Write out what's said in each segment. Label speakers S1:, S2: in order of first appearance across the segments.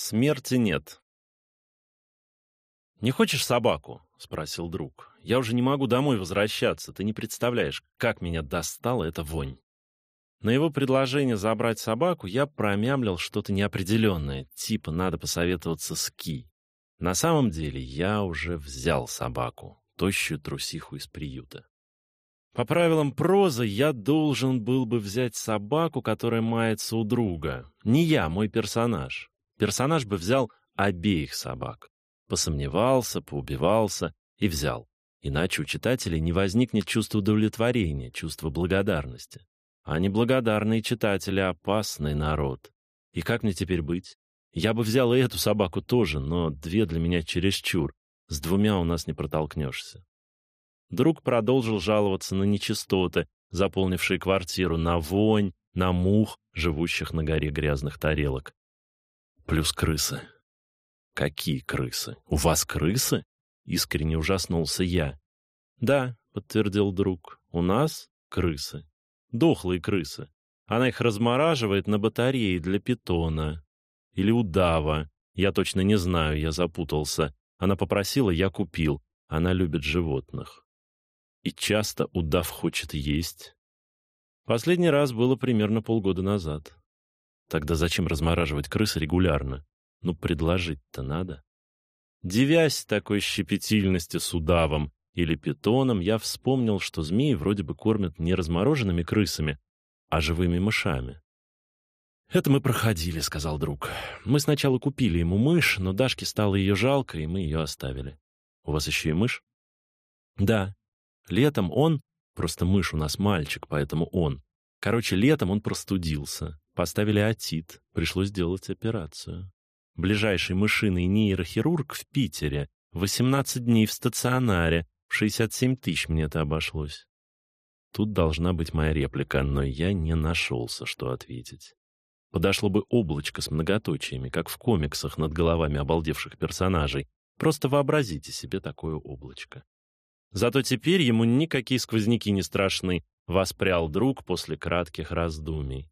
S1: Смерти нет. «Не хочешь собаку?» — спросил друг. «Я уже не могу домой возвращаться. Ты не представляешь, как меня достала эта вонь». На его предложение забрать собаку я промямлил что-то неопределенное, типа надо посоветоваться с Ки. На самом деле я уже взял собаку, тощую трусиху из приюта. По правилам прозы я должен был бы взять собаку, которая мается у друга. Не я, мой персонаж. Персонаж бы взял обеих собак. Посомневался, поубивался и взял. Иначе у читателей не возникнет чувства удовлетворения, чувства благодарности. А неблагодарные читатели — опасный народ. И как мне теперь быть? Я бы взял и эту собаку тоже, но две для меня чересчур. С двумя у нас не протолкнешься. Друг продолжил жаловаться на нечистоты, заполнившие квартиру, на вонь, на мух, живущих на горе грязных тарелок. Плюс крысы. Какие крысы? У вас крысы? Искренне ужаснулся я. Да, подтвердил друг, у нас крысы. Дохлые крысы. Она их размораживает на батарее для питона. Или удава. Я точно не знаю, я запутался. Она попросила, я купил. Она любит животных. И часто удав хочет есть. Последний раз было примерно полгода назад. Тогда зачем размораживать крыс регулярно? Ну, предложить-то надо. Девясь такой щепетильности с удавом или питоном, я вспомнил, что змеи вроде бы кормят не размороженными крысами, а живыми мышами. «Это мы проходили», — сказал друг. «Мы сначала купили ему мышь, но Дашке стало ее жалко, и мы ее оставили. У вас еще и мышь?» «Да. Летом он... Просто мышь у нас мальчик, поэтому он. Короче, летом он простудился. Поставили отит. Пришлось делать операцию. Ближайший мышиный нейрохирург в Питере. 18 дней в стационаре. В 67 тысяч мне это обошлось. Тут должна быть моя реплика, но я не нашелся, что ответить. Подошло бы облачко с многоточиями, как в комиксах над головами обалдевших персонажей. Просто вообразите себе такое облачко. Зато теперь ему никакие сквозняки не страшны, воспрял друг после кратких раздумий.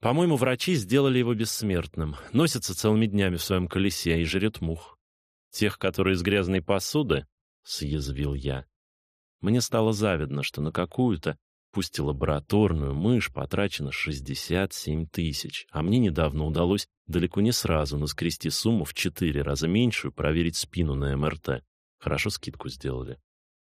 S1: По-моему, врачи сделали его бессмертным. Носится целыми днями в своем колесе и жрет мух. Тех, которые из грязной посуды, — съязвил я. Мне стало завидно, что на какую-то, пусть и лабораторную, мышь потрачено 67 тысяч, а мне недавно удалось далеко не сразу наскрести сумму в четыре раза меньшую проверить спину на МРТ. Хорошо скидку сделали.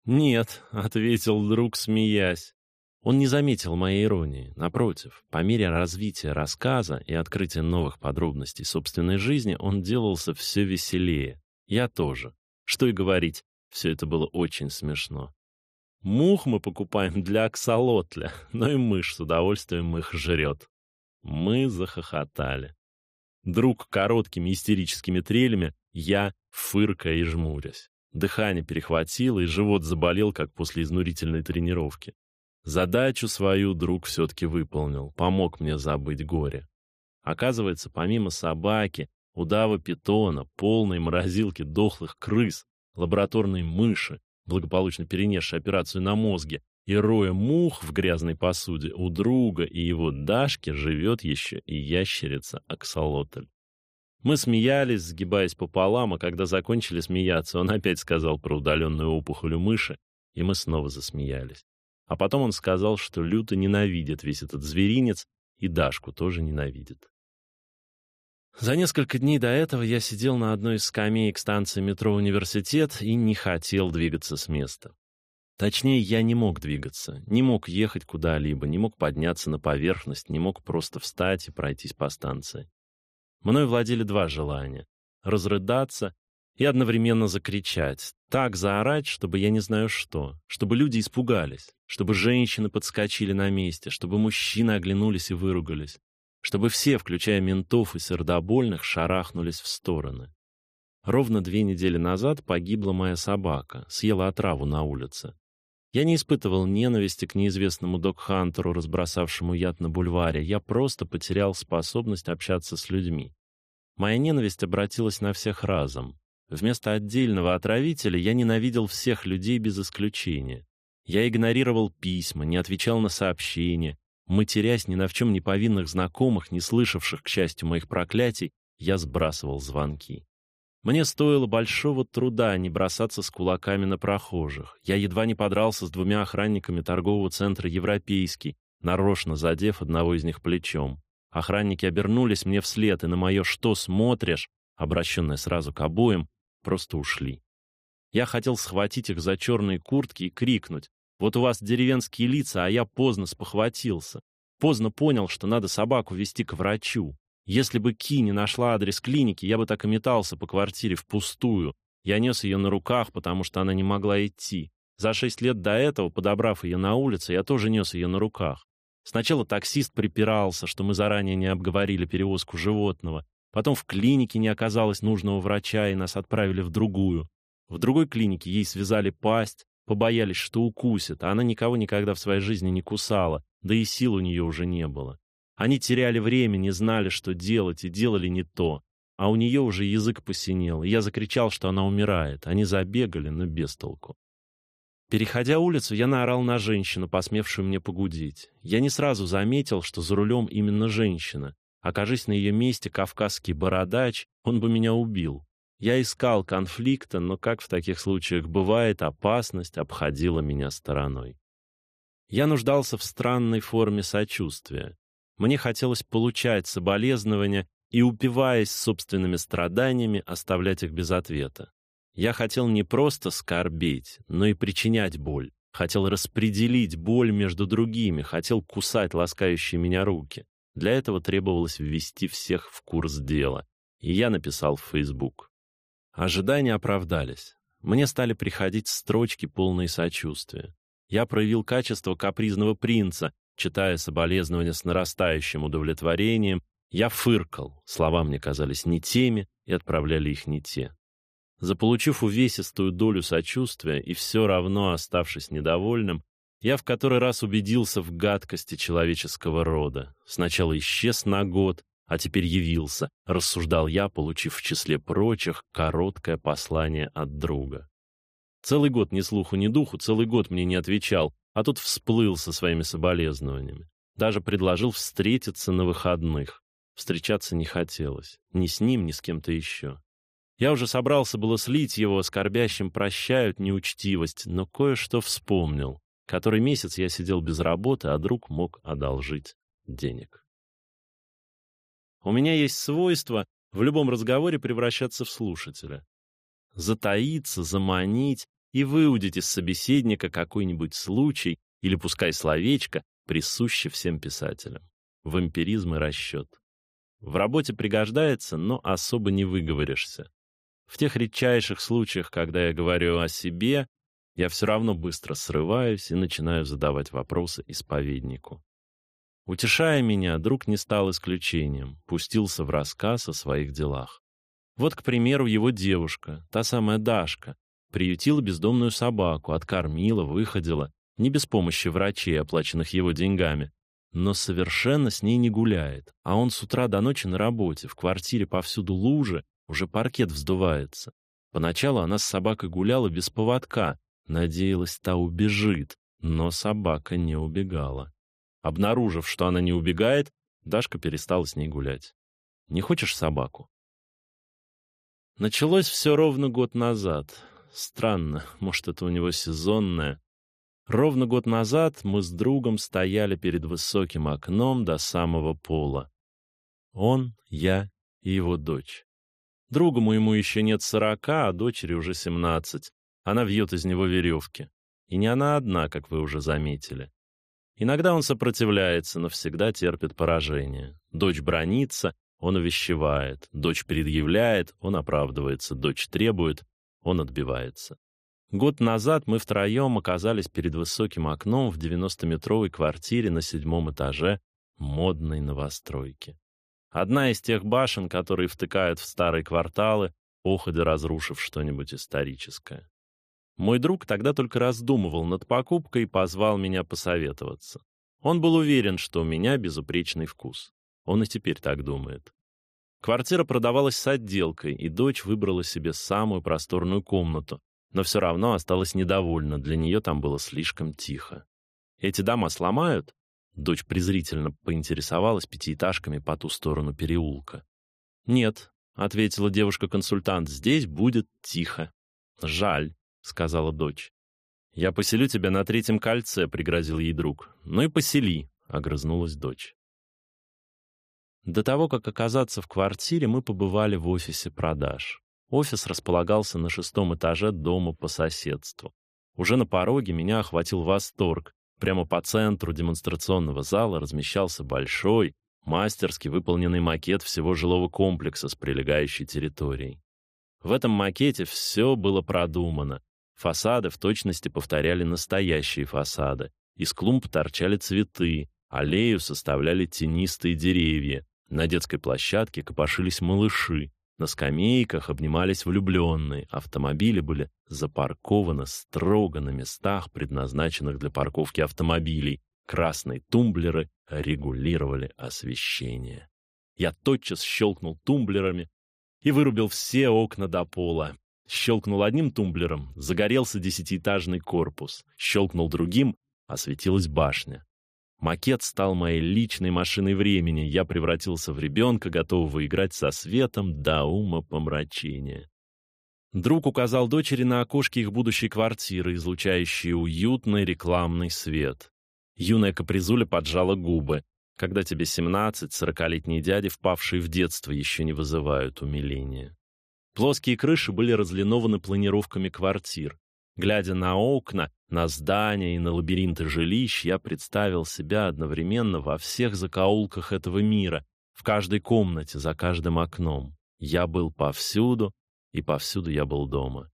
S1: «Нет», — ответил друг, смеясь. Он не заметил моей иронии. Напротив, по мере развития рассказа и открытия новых подробностей собственной жизни он делался все веселее. Я тоже. Что и говорить, все это было очень смешно. Мух мы покупаем для аксолотля, но и мышь с удовольствием их жрет. Мы захохотали. Друг короткими истерическими трелями, я фыркая и жмурясь. Дыхание перехватило, и живот заболел, как после изнурительной тренировки. Задачу свою друг все-таки выполнил, помог мне забыть горе. Оказывается, помимо собаки, удава питона, полной морозилки дохлых крыс, лабораторной мыши, благополучно перенесшей операцию на мозге, и роя мух в грязной посуде, у друга и его Дашки живет еще и ящерица Аксолотль. Мы смеялись, сгибаясь пополам, а когда закончили смеяться, он опять сказал про удаленную опухоль у мыши, и мы снова засмеялись. А потом он сказал, что люто ненавидит весь этот зверинец и Дашку тоже ненавидит. За несколько дней до этого я сидел на одной из скамеек станции метро «Университет» и не хотел двигаться с места. Точнее, я не мог двигаться, не мог ехать куда-либо, не мог подняться на поверхность, не мог просто встать и пройтись по станции. Мною владели два желания — разрыдаться и одновременно закричать, так заорать, чтобы я не знаю что, чтобы люди испугались, чтобы женщины подскочили на месте, чтобы мужчины оглянулись и выругались, чтобы все, включая ментов и сердобольных, шарахнулись в стороны. Ровно две недели назад погибла моя собака, съела отраву на улице. Я не испытывал ненависти к неизвестному док-хантеру, разбросавшему яд на бульваре. Я просто потерял способность общаться с людьми. Моя ненависть обратилась на всех разом. Вместо отдельного отравителя я ненавидел всех людей без исключения. Я игнорировал письма, не отвечал на сообщения, матерясь ни на в чем не повинных знакомых, не слышавших, к счастью, моих проклятий, я сбрасывал звонки. Мне стоило большого труда не бросаться с кулаками на прохожих. Я едва не подрался с двумя охранниками торгового центра «Европейский», нарочно задев одного из них плечом. Охранники обернулись мне вслед, и на мое «что смотришь?», обращенное сразу к обоим, просто ушли. Я хотел схватить их за черные куртки и крикнуть. «Вот у вас деревенские лица, а я поздно спохватился. Поздно понял, что надо собаку вести к врачу. Если бы Ки не нашла адрес клиники, я бы так и метался по квартире впустую. Я нес ее на руках, потому что она не могла идти. За шесть лет до этого, подобрав ее на улице, я тоже нес ее на руках. Сначала таксист припирался, что мы заранее не обговорили перевозку животного. Потом в клинике не оказалось нужного врача, и нас отправили в другую. В другой клинике ей связали пасть, побоялись, что укусит, а она никого никогда в своей жизни не кусала, да и сил у нее уже не было. Они теряли время, не знали, что делать, и делали не то. А у нее уже язык посинел, и я закричал, что она умирает. Они забегали, но без толку. Переходя улицу, я наорал на женщину, посмевшую мне погудеть. Я не сразу заметил, что за рулем именно женщина. Окажись на ее месте кавказский бородач, он бы меня убил. Я искал конфликта, но, как в таких случаях бывает, опасность обходила меня стороной. Я нуждался в странной форме сочувствия. Мне хотелось получать соболезнования и, упиваясь собственными страданиями, оставлять их без ответа. Я хотел не просто скорбеть, но и причинять боль. Хотел распределить боль между другими, хотел кусать ласкающие меня руки. Для этого требовалось ввести всех в курс дела. И я написал в Facebook. Ожидания оправдались. Мне стали приходить строчки, полные сочувствия. Я проявил качество капризного принца, Читая соболезнования с нарастающим удовлетворением, я фыркал, слова мне казались не теми и отправляли их не те. Заполучив увесистую долю сочувствия и все равно оставшись недовольным, я в который раз убедился в гадкости человеческого рода. Сначала исчез на год, а теперь явился, рассуждал я, получив в числе прочих короткое послание от друга. Целый год ни слуху, ни духу, целый год мне не отвечал, а тут всплыл со своими соболезнованиями. Даже предложил встретиться на выходных. Встречаться не хотелось. Ни с ним, ни с кем-то еще. Я уже собрался было слить его, скорбящим прощают неучтивость, но кое-что вспомнил. Который месяц я сидел без работы, а друг мог одолжить денег. У меня есть свойство в любом разговоре превращаться в слушателя. Затаиться, заманить, и выудить из собеседника какой-нибудь случай или пускай словечко, присуще всем писателям. Вампиризм и расчет. В работе пригождается, но особо не выговоришься. В тех редчайших случаях, когда я говорю о себе, я все равно быстро срываюсь и начинаю задавать вопросы исповеднику. Утешая меня, друг не стал исключением, пустился в рассказ о своих делах. Вот, к примеру, его девушка, та самая Дашка, Приютила бездомную собаку, откормила, выходила, не без помощи врачей, оплаченных его деньгами, но совершенно с ней не гуляет. А он с утра до ночи на работе, в квартире повсюду лужи, уже паркет вздувается. Поначалу она с собакой гуляла без поводка, надеялась, та убежит, но собака не убегала. Обнаружив, что она не убегает, Дашка перестала с ней гулять. «Не хочешь собаку?» Началось все ровно год назад. Странно, может, это у него сезонное. Ровно год назад мы с другом стояли перед высоким окном до самого пола. Он, я и его дочь. Другу моему еще нет сорока, а дочери уже семнадцать. Она вьет из него веревки. И не она одна, как вы уже заметили. Иногда он сопротивляется, но всегда терпит поражение. Дочь бронится, он увещевает. Дочь предъявляет, он оправдывается. Дочь требует, он отбивается. Год назад мы втроем оказались перед высоким окном в 90-метровой квартире на седьмом этаже модной новостройки. Одна из тех башен, которые втыкают в старые кварталы, походя разрушив что-нибудь историческое. Мой друг тогда только раздумывал над покупкой и позвал меня посоветоваться. Он был уверен, что у меня безупречный вкус. Он и теперь так думает. Квартира продавалась с отделкой, и дочь выбрала себе самую просторную комнату, но все равно осталась недовольна, для нее там было слишком тихо. «Эти дома сломают?» Дочь презрительно поинтересовалась пятиэтажками по ту сторону переулка. «Нет, — ответила девушка-консультант, — «здесь будет тихо». «Жаль», — сказала дочь. «Я поселю тебя на третьем кольце», — пригрозил ей друг. «Ну и посели», — огрызнулась дочь. До того, как оказаться в квартире, мы побывали в офисе продаж. Офис располагался на шестом этаже дома по соседству. Уже на пороге меня охватил восторг. Прямо по центру демонстрационного зала размещался большой, мастерски выполненный макет всего жилого комплекса с прилегающей территорией. В этом макете все было продумано. Фасады в точности повторяли настоящие фасады. Из клумб торчали цветы, аллею составляли тенистые деревья. На детской площадке копошились малыши. На скамейках обнимались влюбленные. Автомобили были запаркованы строго на местах, предназначенных для парковки автомобилей. Красные тумблеры регулировали освещение. Я тотчас щелкнул тумблерами и вырубил все окна до пола. Щелкнул одним тумблером, загорелся десятиэтажный корпус. Щелкнул другим, осветилась башня. Макет стал моей личной машиной времени. Я превратился в ребенка, готового играть со светом до ума помрачения. Друг указал дочери на окошки их будущей квартиры, излучающие уютный рекламный свет. Юная капризуля поджала губы. Когда тебе 17, сорокалетние дяди, впавшие в детство, еще не вызывают умиления. Плоские крыши были разлинованы планировками квартир. Глядя на окна, на здания и на лабиринты жилищ, я представил себя одновременно во всех закоулках этого мира, в каждой комнате, за каждым окном. Я был повсюду, и повсюду я был дома.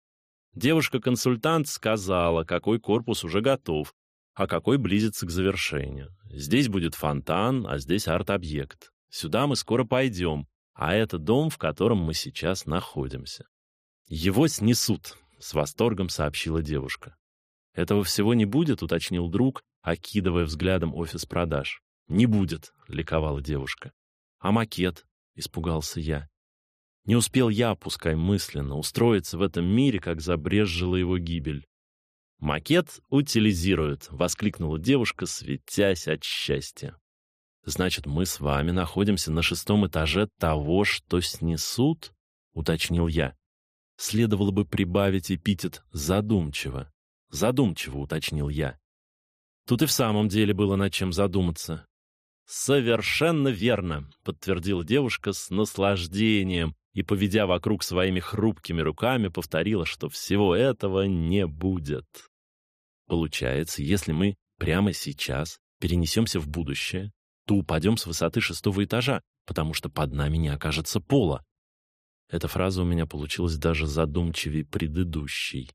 S1: Девушка-консультант сказала, какой корпус уже готов, а какой близится к завершению. Здесь будет фонтан, а здесь арт-объект. Сюда мы скоро пойдем, а это дом, в котором мы сейчас находимся. Его снесут, с восторгом сообщила девушка. Этого всего не будет, уточнил друг, окидывая взглядом офис продаж. Не будет, ликовала девушка. А макет? испугался я. Не успел я, пускай мысленно, устроиться в этом мире, как забрезжила его гибель. «Макет утилизируют!» — воскликнула девушка, светясь от счастья. Значит, мы с вами находимся на шестом этаже того, что снесут? уточнил я. Следовало бы прибавить эпитет задумчиво. Задумчиво уточнил я. Тут и в самом деле было над чем задуматься. Совершенно верно, подтвердила девушка с наслаждением и, поведя вокруг своими хрупкими руками, повторила, что всего этого не будет. Получается, если мы прямо сейчас перенесемся в будущее, то упадем с высоты шестого этажа, потому что под нами не окажется пола. Эта фраза у меня получилась даже задумчивее предыдущей.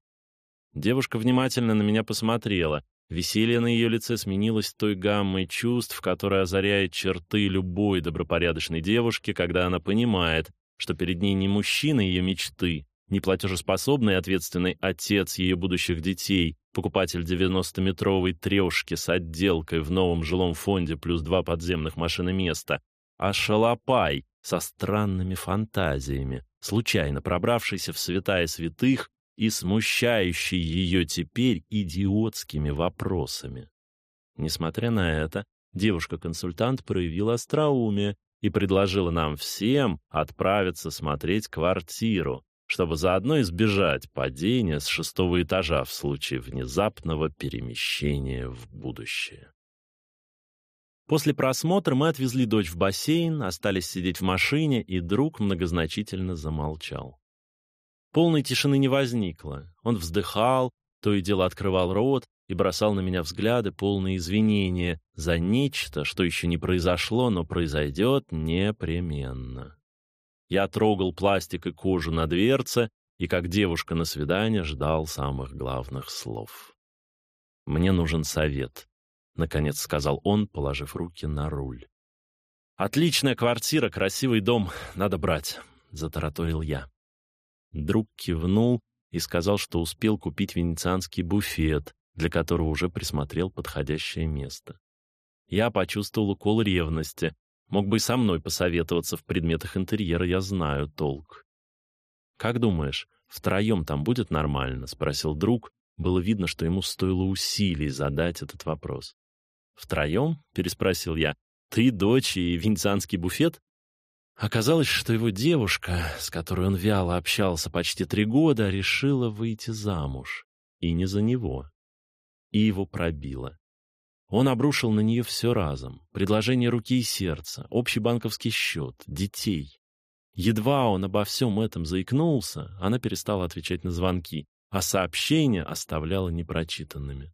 S1: Девушка внимательно на меня посмотрела. Веселье на ее лице сменилось той гаммой чувств, которая озаряет черты любой добропорядочной девушки, когда она понимает, что перед ней не мужчина ее мечты, не платежеспособный ответственный отец ее будущих детей, покупатель 90-метровой трешки с отделкой в новом жилом фонде плюс два подземных машины места, а шалопай со странными фантазиями, случайно пробравшийся в святая святых и смущающий ее теперь идиотскими вопросами. Несмотря на это, девушка-консультант проявила остроумие и предложила нам всем отправиться смотреть квартиру, чтобы заодно избежать падения с шестого этажа в случае внезапного перемещения в будущее. После просмотра мы отвезли дочь в бассейн, остались сидеть в машине, и друг многозначительно замолчал. Полной тишины не возникло. Он вздыхал, то и дело открывал рот и бросал на меня взгляды, полные извинения за нечто, что еще не произошло, но произойдет непременно. Я трогал пластик и кожу на дверце и, как девушка на свидание, ждал самых главных слов. «Мне нужен совет», — наконец сказал он, положив руки на руль. «Отличная квартира, красивый дом, надо брать», — затараторил я. Друг кивнул и сказал, что успел купить венецианский буфет, для которого уже присмотрел подходящее место. Я почувствовал укол ревности, Мог бы и со мной посоветоваться в предметах интерьера, я знаю толк. «Как думаешь, втроем там будет нормально?» — спросил друг. Было видно, что ему стоило усилий задать этот вопрос. «Втроем?» — переспросил я. «Ты, дочь и венецианский буфет?» Оказалось, что его девушка, с которой он вяло общался почти три года, решила выйти замуж. И не за него. И его пробило. Он обрушил на нее все разом. Предложение руки и сердца, общий банковский счет, детей. Едва он обо всем этом заикнулся, она перестала отвечать на звонки, а сообщения оставляла непрочитанными.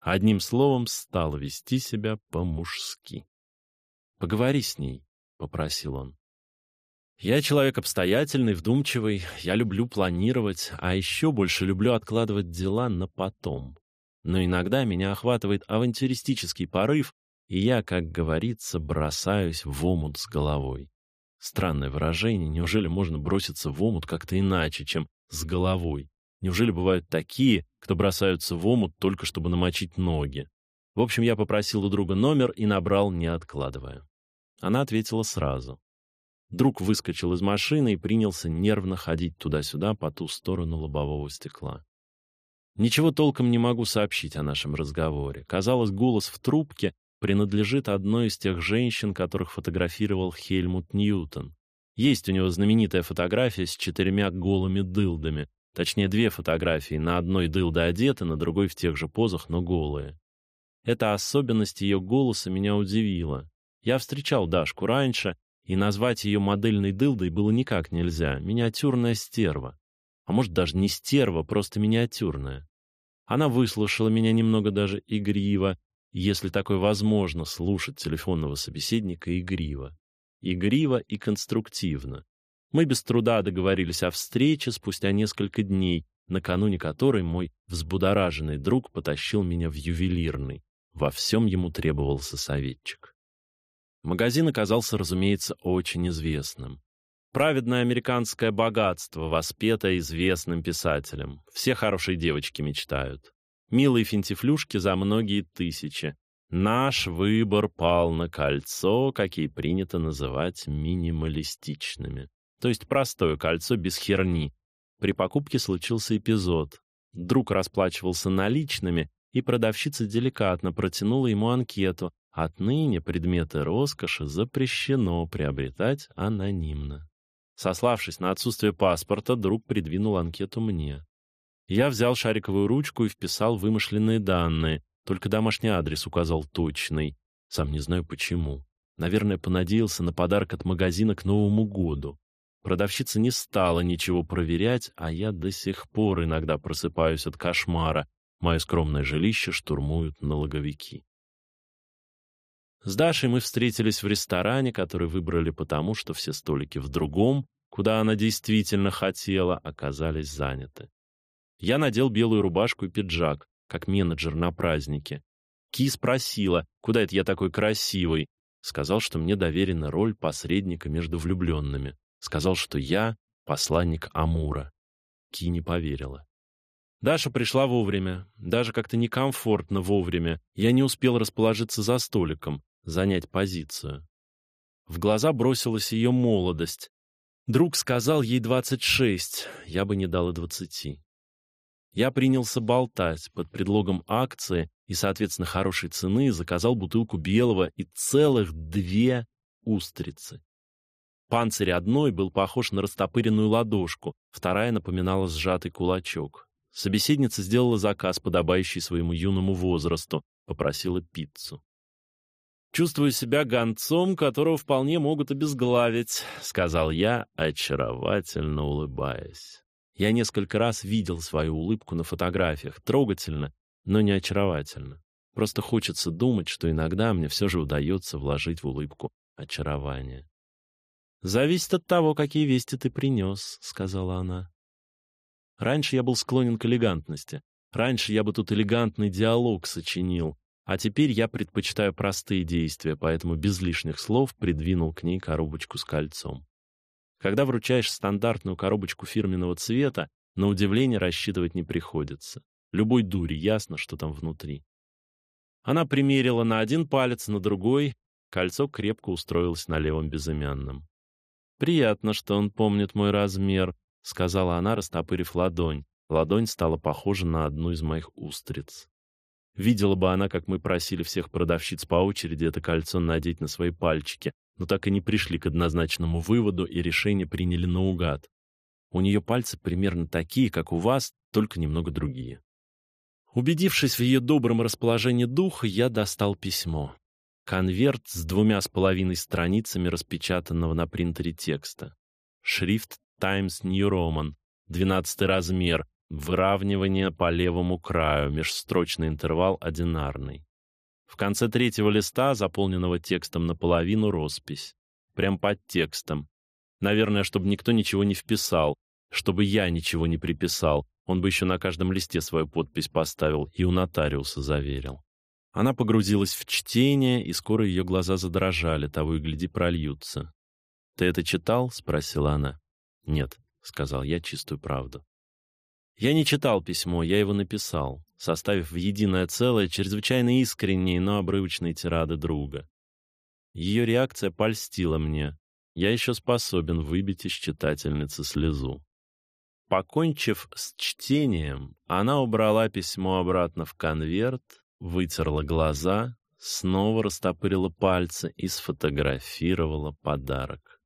S1: Одним словом, стала вести себя по-мужски. «Поговори с ней», — попросил он. «Я человек обстоятельный, вдумчивый, я люблю планировать, а еще больше люблю откладывать дела на потом. Но иногда меня охватывает авантюристический порыв, и я, как говорится, бросаюсь в омут с головой. Странное выражение, неужели можно броситься в омут как-то иначе, чем с головой? Неужели бывают такие, кто бросаются в омут только чтобы намочить ноги? В общем, я попросил у друга номер и набрал, не откладывая. Она ответила сразу. Друг выскочил из машины и принялся нервно ходить туда-сюда по ту сторону лобового стекла. Ничего толком не могу сообщить о нашем разговоре. Казалось, голос в трубке принадлежит одной из тех женщин, которых фотографировал Хельмут Ньютон. Есть у него знаменитая фотография с четырьмя голыми дылдами, Точнее, две фотографии. На одной дылда одета, на другой в тех же позах, но голые. Эта особенность ее голоса меня удивила. Я встречал Дашку раньше, и назвать ее модельной дылдой было никак нельзя. Миниатюрная стерва. А может, даже не стерва, просто миниатюрная. Она выслушала меня немного даже игриво, если такое возможно, слушать телефонного собеседника игриво. Игриво и конструктивно. Мы без труда договорились о встрече спустя несколько дней, накануне которой мой взбудораженный друг потащил меня в ювелирный. Во всем ему требовался советчик. Магазин оказался, разумеется, очень известным. Праведное американское богатство, воспетое известным писателем. Все хорошие девочки мечтают. Милые финтифлюшки за многие тысячи. Наш выбор пал на кольцо, какие принято называть минималистичными то есть простое кольцо без херни. При покупке случился эпизод. Друг расплачивался наличными, и продавщица деликатно протянула ему анкету. Отныне предметы роскоши запрещено приобретать анонимно. Сославшись на отсутствие паспорта, друг придвинул анкету мне. Я взял шариковую ручку и вписал вымышленные данные, только домашний адрес указал точный. Сам не знаю почему. Наверное, понадеялся на подарок от магазина к Новому году. Продавщица не стала ничего проверять, а я до сих пор иногда просыпаюсь от кошмара. Мое скромное жилище штурмуют налоговики. С Дашей мы встретились в ресторане, который выбрали потому, что все столики в другом, куда она действительно хотела, оказались заняты. Я надел белую рубашку и пиджак, как менеджер на празднике. Ки спросила, куда это я такой красивый. Сказал, что мне доверена роль посредника между влюбленными. Сказал, что я посланник Амура. Ки не поверила. Даша пришла вовремя, даже как-то некомфортно вовремя. Я не успел расположиться за столиком, занять позицию. В глаза бросилась ее молодость. Друг сказал ей двадцать шесть, я бы не дал и двадцати. Я принялся болтать под предлогом акции и, соответственно, хорошей цены заказал бутылку белого и целых две устрицы. Панцирь одной был похож на растопыренную ладошку, вторая напоминала сжатый кулачок. Собеседница сделала заказ, подобающий своему юному возрасту, попросила пиццу. «Чувствую себя гонцом, которого вполне могут обезглавить», — сказал я, очаровательно улыбаясь. Я несколько раз видел свою улыбку на фотографиях, трогательно, но не очаровательно. Просто хочется думать, что иногда мне все же удается вложить в улыбку очарование. «Зависит от того, какие вести ты принес», — сказала она. Раньше я был склонен к элегантности. Раньше я бы тут элегантный диалог сочинил, а теперь я предпочитаю простые действия, поэтому без лишних слов придвинул к ней коробочку с кольцом. Когда вручаешь стандартную коробочку фирменного цвета, на удивление рассчитывать не приходится. Любой дури ясно, что там внутри. Она примерила на один палец, на другой. Кольцо крепко устроилось на левом безымянном. «Приятно, что он помнит мой размер», — сказала она, растопырив ладонь. Ладонь стала похожа на одну из моих устриц. Видела бы она, как мы просили всех продавщиц по очереди это кольцо надеть на свои пальчики, но так и не пришли к однозначному выводу и решение приняли наугад. У нее пальцы примерно такие, как у вас, только немного другие. Убедившись в ее добром расположении духа, я достал письмо. Конверт с двумя с половиной страницами распечатанного на принтере текста. Шрифт Times New Roman, двенадцатый размер, выравнивание по левому краю, межстрочный интервал одинарный. В конце третьего листа, заполненного текстом наполовину, роспись. Прям под текстом. Наверное, чтобы никто ничего не вписал, чтобы я ничего не приписал. Он бы еще на каждом листе свою подпись поставил и у нотариуса заверил. Она погрузилась в чтение, и скоро ее глаза задрожали, того и гляди прольются. «Ты это читал?» — спросила она. «Нет», — сказал я чистую правду. Я не читал письмо, я его написал, составив в единое целое чрезвычайно искренние, но обрывочные тирады друга. Ее реакция польстила мне. Я еще способен выбить из читательницы слезу. Покончив с чтением, она убрала письмо обратно в конверт, вытерла глаза, снова растопырила пальцы и сфотографировала подарок.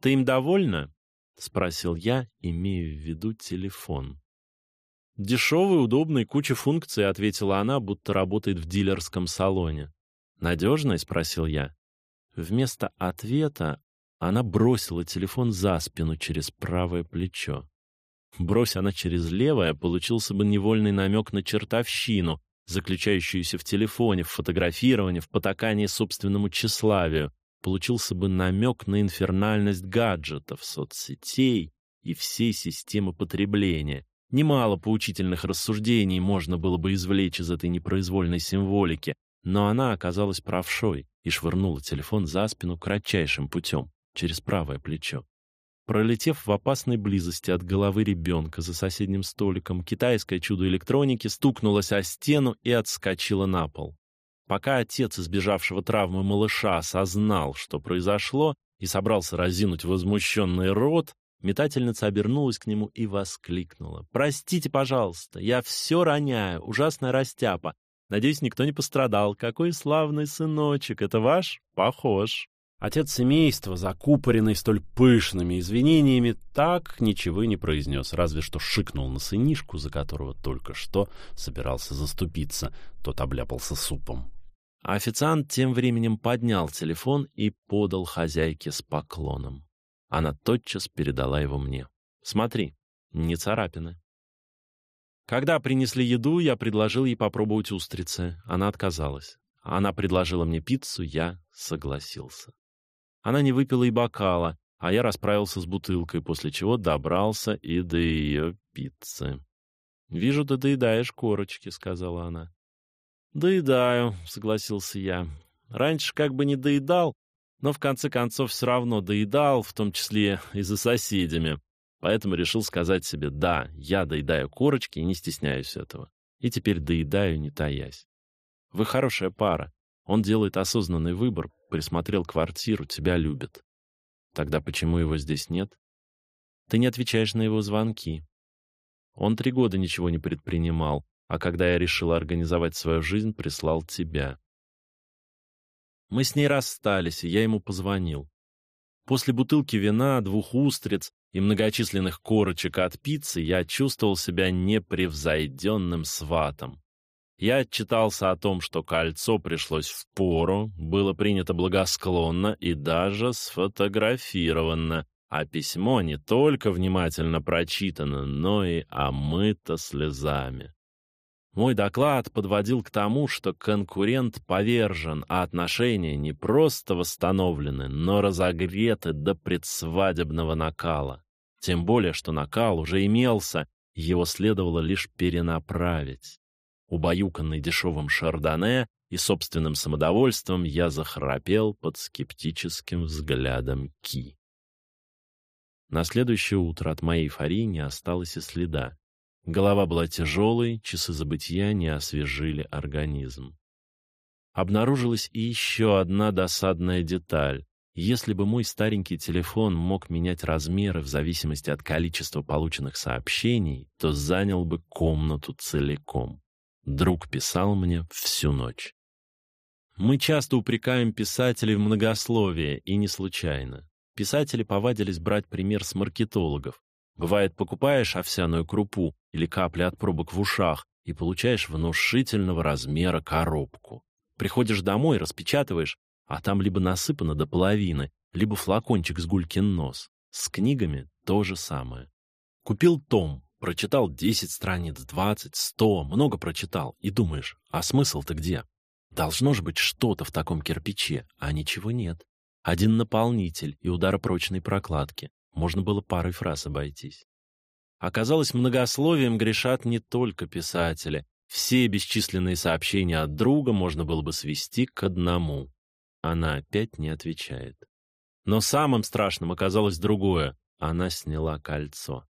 S1: «Ты им довольна?» — спросил я, имея в виду телефон. «Дешевый, удобный, куча функций», — ответила она, будто работает в дилерском салоне. «Надежный?» — спросил я. Вместо ответа она бросила телефон за спину через правое плечо. Брось она через левое, получился бы невольный намек на чертовщину, заключающуюся в телефоне, в фотографировании, в потакании собственному тщеславию, получился бы намек на инфернальность гаджетов, соцсетей и всей системы потребления. Немало поучительных рассуждений можно было бы извлечь из этой непроизвольной символики, но она оказалась правшой и швырнула телефон за спину кратчайшим путем, через правое плечо. Пролетев в опасной близости от головы ребенка за соседним столиком, китайское чудо электроники стукнулось о стену и отскочило на пол. Пока отец избежавшего травмы малыша осознал, что произошло, и собрался разинуть возмущенный рот, метательница обернулась к нему и воскликнула. «Простите, пожалуйста, я все роняю, ужасная растяпа. Надеюсь, никто не пострадал. Какой славный сыночек, это ваш? Похож». Отец семейства, закупоренный столь пышными извинениями, так ничего и не произнес, разве что шикнул на сынишку, за которого только что собирался заступиться. Тот обляпался супом. А официант тем временем поднял телефон и подал хозяйке с поклоном. Она тотчас передала его мне. «Смотри, не царапины». Когда принесли еду, я предложил ей попробовать устрицы. Она отказалась. Она предложила мне пиццу, я согласился. Она не выпила и бокала, а я расправился с бутылкой, после чего добрался и до ее пиццы. «Вижу, ты доедаешь корочки», — сказала она. «Доедаю», — согласился я. «Раньше как бы не доедал, но в конце концов все равно доедал, в том числе и за соседями. Поэтому решил сказать себе «да, я доедаю корочки и не стесняюсь этого». И теперь доедаю, не таясь. Вы хорошая пара. Он делает осознанный выбор, присмотрел квартиру, тебя любит. Тогда почему его здесь нет? Ты не отвечаешь на его звонки. Он три года ничего не предпринимал, а когда я решил организовать свою жизнь, прислал тебя. Мы с ней расстались, и я ему позвонил. После бутылки вина, двух устриц и многочисленных корочек от пиццы я чувствовал себя непревзойденным сватом. Я отчитался о том, что кольцо пришлось в пору, было принято благосклонно и даже сфотографировано, а письмо не только внимательно прочитано, но и омыто слезами. Мой доклад подводил к тому, что конкурент повержен, а отношения не просто восстановлены, но разогреты до предсвадебного накала. Тем более, что накал уже имелся, его следовало лишь перенаправить. Убаюканный дешевым шардоне и собственным самодовольством, я захрапел под скептическим взглядом Ки. На следующее утро от моей эйфории не осталось и следа. Голова была тяжелой, часы забытия не освежили организм. Обнаружилась и еще одна досадная деталь. Если бы мой старенький телефон мог менять размеры в зависимости от количества полученных сообщений, то занял бы комнату целиком. Друг писал мне всю ночь. Мы часто упрекаем писателей в многословии, и не случайно. Писатели повадились брать пример с маркетологов. Бывает, покупаешь овсяную крупу или капли от пробок в ушах и получаешь внушительного размера коробку. Приходишь домой, распечатываешь, а там либо насыпано до половины, либо флакончик с гулькин нос. С книгами то же самое. Купил том, прочитал 10 страниц, 20, 100, много прочитал, и думаешь, а смысл-то где? Должно же быть что-то в таком кирпиче, а ничего нет. Один наполнитель и ударопрочной прокладки. Можно было парой фраз обойтись. Оказалось, многословием грешат не только писатели. Все бесчисленные сообщения от друга можно было бы свести к одному. Она опять не отвечает. Но самым страшным оказалось другое. Она сняла кольцо.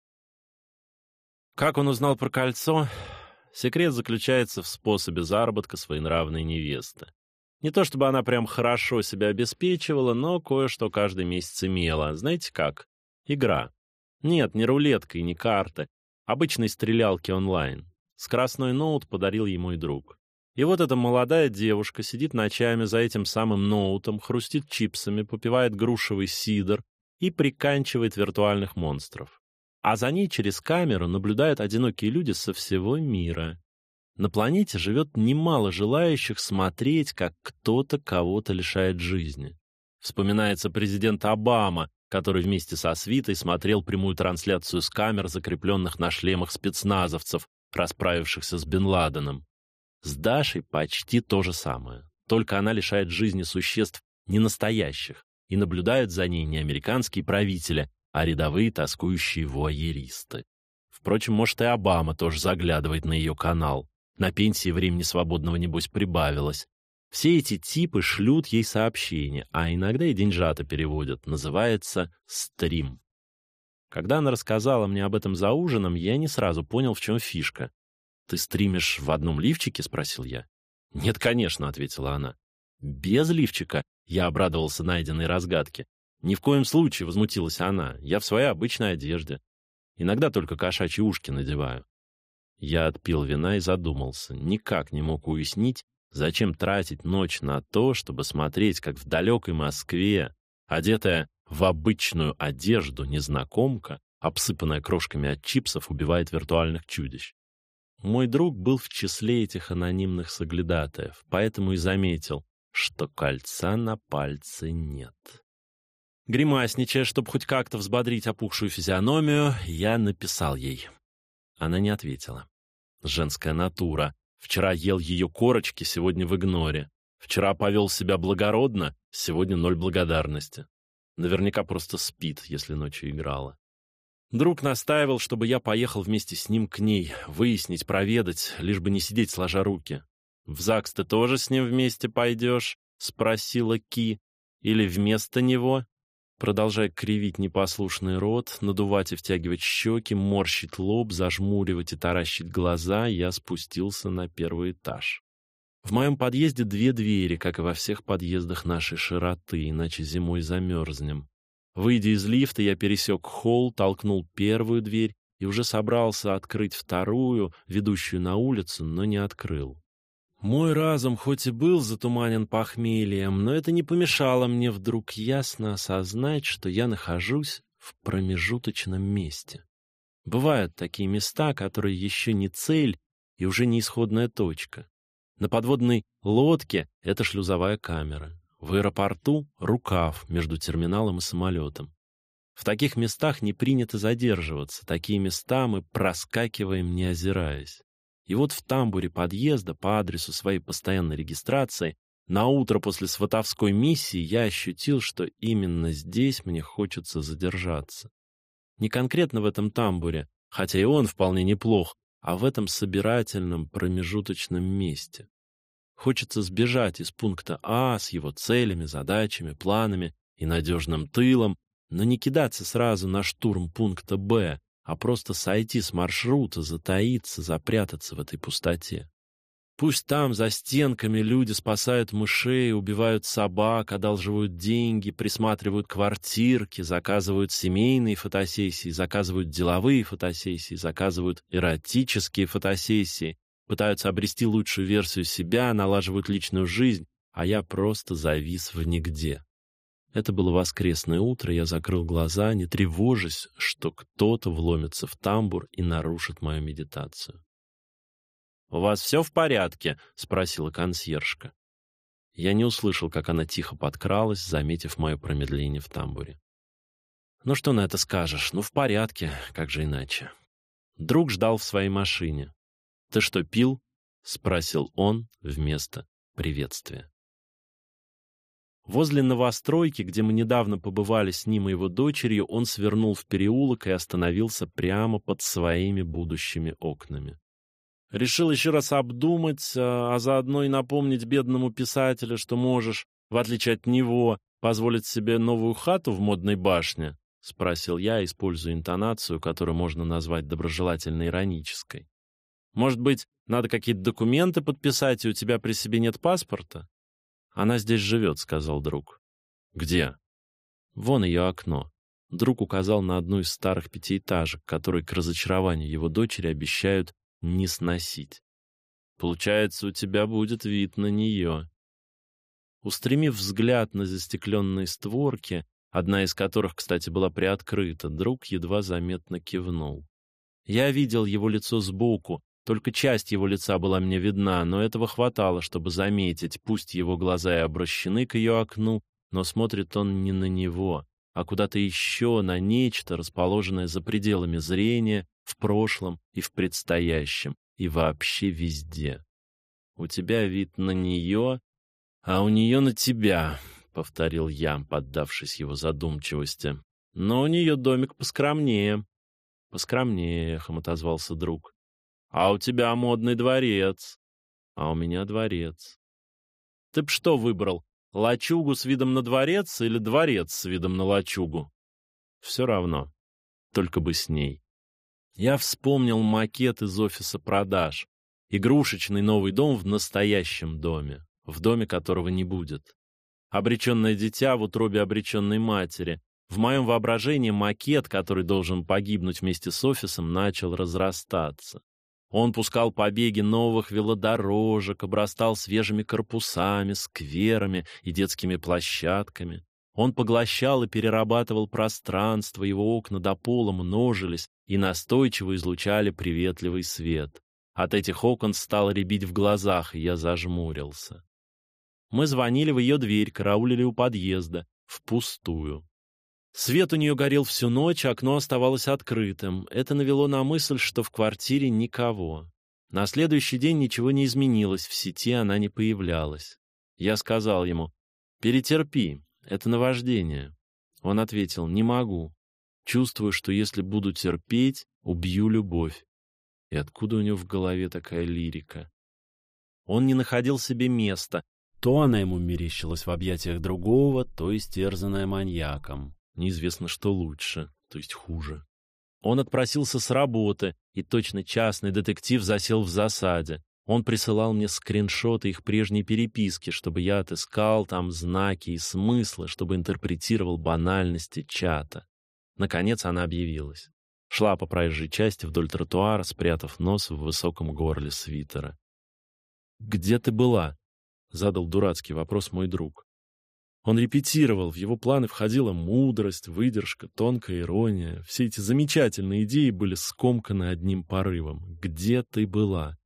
S1: Как он узнал про кольцо? Секрет заключается в способе заработка своенравной невесты. Не то чтобы она прям хорошо себя обеспечивала, но кое-что каждый месяц имела. Знаете как? Игра. Нет, не рулетка и не карты. Обычной стрелялки онлайн. Скоростной ноут подарил ей мой друг. И вот эта молодая девушка сидит ночами за этим самым ноутом, хрустит чипсами, попивает грушевый сидр и приканчивает виртуальных монстров. А за ней через камеру наблюдают одинокие люди со всего мира. На планете живет немало желающих смотреть, как кто-то кого-то лишает жизни. Вспоминается президент Обама, который вместе со свитой смотрел прямую трансляцию с камер, закрепленных на шлемах спецназовцев, расправившихся с Бен Ладеном. С Дашей почти то же самое, только она лишает жизни существ ненастоящих, и наблюдают за ней не американские правители, а рядовые тоскующие вуайеристы. Впрочем, может, и Обама тоже заглядывает на ее канал. На пенсии времени свободного, небось, прибавилось. Все эти типы шлют ей сообщения, а иногда и деньжата переводят. Называется «стрим». Когда она рассказала мне об этом за ужином, я не сразу понял, в чем фишка. «Ты стримишь в одном лифчике?» — спросил я. «Нет, конечно», — ответила она. «Без лифчика?» — я обрадовался найденной разгадке. «Ни в коем случае», — возмутилась она. «Я в своей обычной одежде. Иногда только кошачьи ушки надеваю. Я отпил вина и задумался. Никак не мог уяснить, зачем тратить ночь на то, чтобы смотреть, как в далекой Москве, одетая в обычную одежду незнакомка, обсыпанная крошками от чипсов, убивает виртуальных чудищ. Мой друг был в числе этих анонимных соглядатаев, поэтому и заметил, что кольца на пальце нет. Гримасничая, чтобы хоть как-то взбодрить опухшую физиономию, я написал ей. Она не ответила. Женская натура. Вчера ел ее корочки, сегодня в игноре. Вчера повел себя благородно, сегодня ноль благодарности. Наверняка просто спит, если ночью играла. Друг настаивал, чтобы я поехал вместе с ним к ней, выяснить, проведать, лишь бы не сидеть сложа руки. «В ЗАГС ты тоже с ним вместе пойдешь?» — спросила Ки. «Или вместо него?» Продолжая кривить непослушный рот, надувать и втягивать щеки, морщить лоб, зажмуривать и таращить глаза, я спустился на первый этаж. В моем подъезде две двери, как и во всех подъездах нашей широты, иначе зимой замерзнем. Выйдя из лифта, я пересек холл, толкнул первую дверь и уже собрался открыть вторую, ведущую на улицу, но не открыл. Мой разум хоть и был затуманен похмельем, но это не помешало мне вдруг ясно осознать, что я нахожусь в промежуточном месте. Бывают такие места, которые еще не цель и уже не исходная точка. На подводной лодке — это шлюзовая камера. В аэропорту — рукав между терминалом и самолетом. В таких местах не принято задерживаться. Такие места мы проскакиваем, не озираясь. И вот в тамбуре подъезда по адресу своей постоянной регистрации на утро после сватовской миссии я ощутил, что именно здесь мне хочется задержаться. Не конкретно в этом тамбуре, хотя и он вполне неплох, а в этом собирательном промежуточном месте. Хочется сбежать из пункта А с его целями, задачами, планами и надежным тылом, но не кидаться сразу на штурм пункта Б, а просто сойти с маршрута, затаиться, запрятаться в этой пустоте. Пусть там, за стенками, люди спасают мышей, убивают собак, одалживают деньги, присматривают квартирки, заказывают семейные фотосессии, заказывают деловые фотосессии, заказывают эротические фотосессии, пытаются обрести лучшую версию себя, налаживают личную жизнь, а я просто завис в нигде. Это было воскресное утро, я закрыл глаза, не тревожась, что кто-то вломится в тамбур и нарушит мою медитацию. «У вас все в порядке?» — спросила консьержка. Я не услышал, как она тихо подкралась, заметив мое промедление в тамбуре. «Ну что на это скажешь? Ну, в порядке, как же иначе?» Друг ждал в своей машине. «Ты что, пил?» — спросил он вместо приветствия. Возле новостройки, где мы недавно побывали с ним и его дочерью, он свернул в переулок и остановился прямо под своими будущими окнами. Решил еще раз обдумать, а, а заодно и напомнить бедному писателю, что можешь, в отличие от него, позволить себе новую хату в модной башне, — спросил я, используя интонацию, которую можно назвать доброжелательно-иронической. «Может быть, надо какие-то документы подписать, и у тебя при себе нет паспорта?» «Она здесь живет», — сказал друг. «Где?» «Вон ее окно». Друг указал на одну из старых пятиэтажек, которые к разочарованию его дочери обещают не сносить. «Получается, у тебя будет вид на нее». Устремив взгляд на застекленные створки, одна из которых, кстати, была приоткрыта, друг едва заметно кивнул. Я видел его лицо сбоку, только часть его лица была мне видна, но этого хватало, чтобы заметить, пусть его глаза и обращены к ее окну, но смотрит он не на него, а куда-то еще, на нечто, расположенное за пределами зрения, в прошлом и в предстоящем, и вообще везде. «У тебя вид на нее, а у нее на тебя», — повторил я, поддавшись его задумчивости. «Но у нее домик поскромнее». «Поскромнее», — отозвался друг. А у тебя модный дворец. А у меня дворец. Ты б что выбрал, лачугу с видом на дворец или дворец с видом на лачугу? Все равно, только бы с ней. Я вспомнил макет из офиса продаж. Игрушечный новый дом в настоящем доме, в доме которого не будет. Обреченное дитя в утробе обреченной матери. В моем воображении макет, который должен погибнуть вместе с офисом, начал разрастаться. Он пускал побеги новых велодорожек, обрастал свежими корпусами, скверами и детскими площадками. Он поглощал и перерабатывал пространство, его окна до пола множились и настойчиво излучали приветливый свет. От этих окон стало рябить в глазах, и я зажмурился. Мы звонили в ее дверь, караулили у подъезда, впустую. Свет у нее горел всю ночь, окно оставалось открытым. Это навело на мысль, что в квартире никого. На следующий день ничего не изменилось, в сети она не появлялась. Я сказал ему, «Перетерпи, это наваждение». Он ответил, «Не могу. Чувствую, что если буду терпеть, убью любовь». И откуда у него в голове такая лирика? Он не находил себе места. То она ему мерещилась в объятиях другого, то истерзанная маньяком. Неизвестно, что лучше, то есть хуже. Он отпросился с работы, и точно частный детектив засел в засаде. Он присылал мне скриншоты их прежней переписки, чтобы я отыскал там знаки и смыслы, чтобы интерпретировал банальности чата. Наконец она объявилась. Шла по проезжей части вдоль тротуара, спрятав нос в высоком горле свитера. «Где ты была?» — задал дурацкий вопрос мой друг. Он репетировал, в его планы входила мудрость, выдержка, тонкая ирония. Все эти замечательные идеи были скомканы одним порывом. «Где ты была?»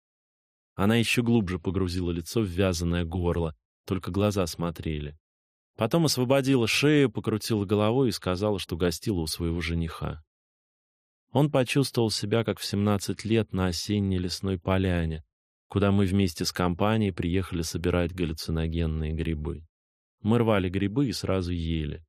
S1: Она еще глубже погрузила лицо в вязаное горло, только глаза смотрели. Потом освободила шею, покрутила головой и сказала, что гостила у своего жениха. Он почувствовал себя, как в 17 лет на осенней лесной поляне, куда мы вместе с компанией приехали собирать галлюциногенные грибы. Мы рвали грибы и сразу ели.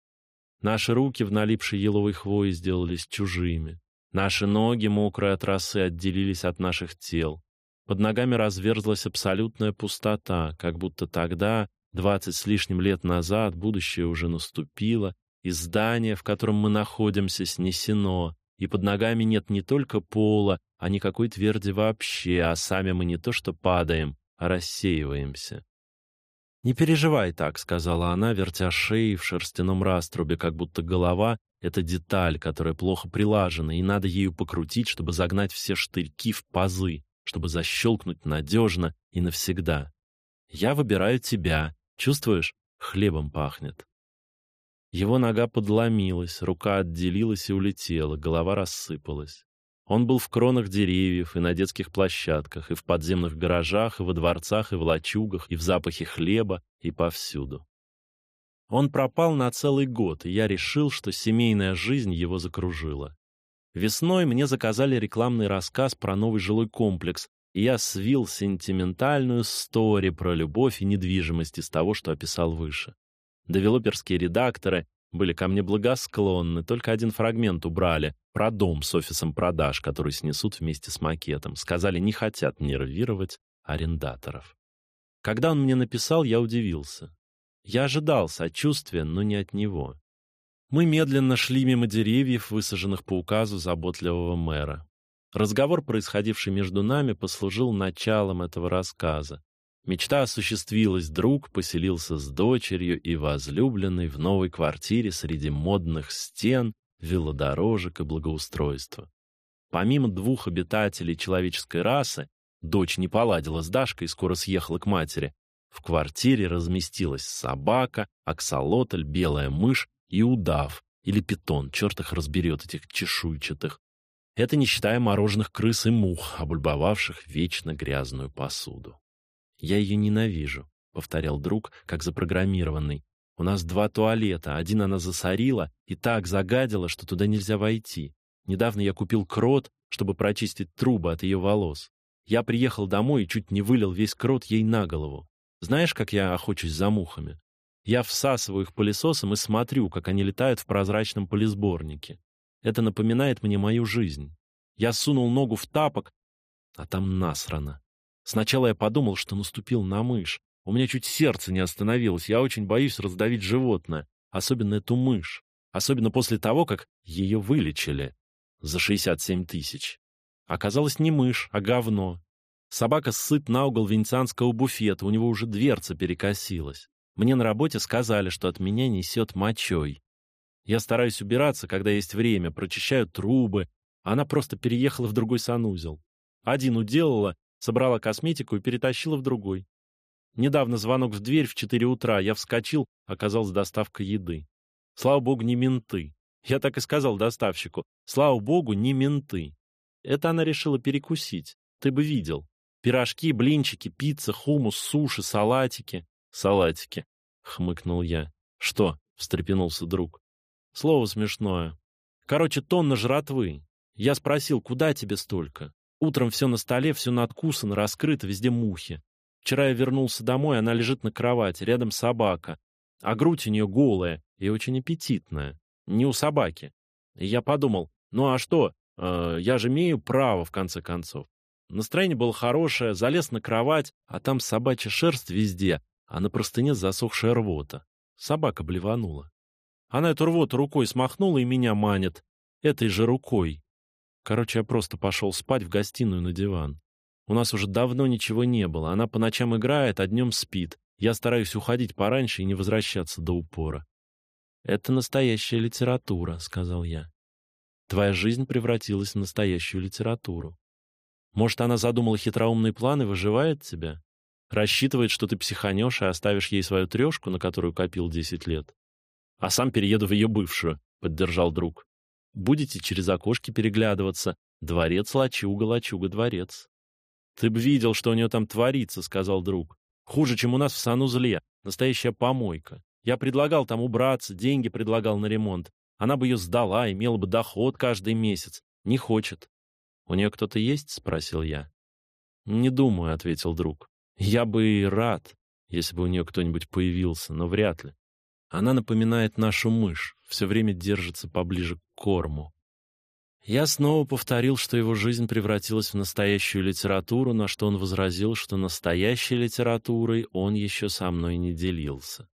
S1: Наши руки в налипшей еловой хвое сделались чужими. Наши ноги, мокрые от росы, отделились от наших тел. Под ногами разверзлась абсолютная пустота, как будто тогда, двадцать с лишним лет назад, будущее уже наступило, и здание, в котором мы находимся, снесено, и под ногами нет не только пола, а никакой тверди вообще, а сами мы не то что падаем, а рассеиваемся. «Не переживай так», — сказала она, вертя шеей в шерстяном раструбе, как будто голова — это деталь, которая плохо прилажена, и надо ею покрутить, чтобы загнать все штырьки в пазы, чтобы защелкнуть надежно и навсегда. «Я выбираю тебя, Чувствуешь? Хлебом пахнет. Его нога подломилась, рука отделилась и улетела, голова рассыпалась. Он был в кронах деревьев и на детских площадках, и в подземных гаражах, и во дворцах, и в лачугах, и в запахе хлеба, и повсюду. Он пропал на целый год, и я решил, что семейная жизнь его закружила. Весной мне заказали рекламный рассказ про новый жилой комплекс, и я свил сентиментальную стори про любовь и недвижимость из того, что описал выше. Девелоперские редакторы были ко мне благосклонны, только один фрагмент убрали про дом с офисом продаж, который снесут вместе с макетом. Сказали, не хотят нервировать арендаторов. Когда он мне написал, я удивился. Я ожидал сочувствия, но не от него. Мы медленно шли мимо деревьев, высаженных по указу заботливого мэра. Разговор, происходивший между нами, послужил началом этого рассказа. Мечта осуществилась, друг поселился с дочерью и возлюбленной в новой квартире среди модных стен, велодорожек и благоустройства. Помимо двух обитателей человеческой расы, дочь не поладила с Дашкой и скоро съехала к матери. В квартире разместилась собака, аксолотль, белая мышь и удав, или питон, черт их разберет, этих чешуйчатых. Это не считая мороженых крыс и мух, облюбовавших вечно грязную посуду. «Я ее ненавижу», — повторял друг, как запрограммированный. «У нас два туалета, один она засорила и так загадила, что туда нельзя войти. Недавно я купил крот, чтобы прочистить трубы от ее волос. Я приехал домой и чуть не вылил весь крот ей на голову. Знаешь, как я охочусь за мухами? Я всасываю их пылесосом и смотрю, как они летают в прозрачном пылесборнике. Это напоминает мне мою жизнь. Я сунул ногу в тапок, а там насрано. Сначала я подумал, что наступил на мышь. У меня чуть сердце не остановилось. Я очень боюсь раздавить животное, особенно эту мышь. Особенно после того, как ее вылечили за 67 тысяч. Оказалось, не мышь, а говно. Собака сыт на угол венецианского буфета, у него уже дверца перекосилась. Мне на работе сказали, что от меня несет мочой. Я стараюсь убираться, когда есть время, прочищаю трубы. Она просто переехала в другой санузел. Один уделала, собрала косметику и перетащила в другой. Недавно звонок в дверь в 4 утра. Я вскочил, оказалась доставка еды. Слава богу, не менты. Я так и сказал доставщику. Слава богу, не менты. Это она решила перекусить. Ты бы видел. Пирожки, блинчики, пицца, хумус, суши, салатики. Салатики, хмыкнул я. Что? встрепенулся друг. Слово смешное. Короче, тонна жратвы. Я спросил, куда тебе столько? Утром все на столе, все надкусано, раскрыто, везде мухи. Вчера я вернулся домой, она лежит на кровати, рядом собака. А грудь у нее голая и очень аппетитная. Не у собаки. И я подумал, ну а что, э, я же имею право, в конце концов. Настроение было хорошее, залез на кровать, а там собачья шерсть везде, а на простыне засохшая рвота. Собака блеванула. Она эту рвоту рукой смахнула и меня манит. Этой же рукой. Короче, я просто пошел спать в гостиную на диван. У нас уже давно ничего не было. Она по ночам играет, а днем спит. Я стараюсь уходить пораньше и не возвращаться до упора. «Это настоящая литература», — сказал я. «Твоя жизнь превратилась в настоящую литературу. Может, она задумала хитроумный план и выживает тебя? Рассчитывает, что ты психанешь и оставишь ей свою трешку, на которую копил десять лет. А сам перееду в ее бывшую, — поддержал друг. Будете через окошки переглядываться. Дворец, лачуга, лачуга, дворец. Ты бы видел, что у нее там творится, — сказал друг. Хуже, чем у нас в санузле. Настоящая помойка. Я предлагал там убраться, деньги предлагал на ремонт. Она бы ее сдала, имела бы доход каждый месяц. Не хочет. «У нее кто-то есть?» — спросил я. «Не думаю», — ответил друг. «Я бы и рад, если бы у нее кто-нибудь появился, но вряд ли. Она напоминает нашу мышь, все время держится поближе к корму». Я снова повторил, что его жизнь превратилась в настоящую литературу, на что он возразил, что настоящей литературой он еще со мной не делился.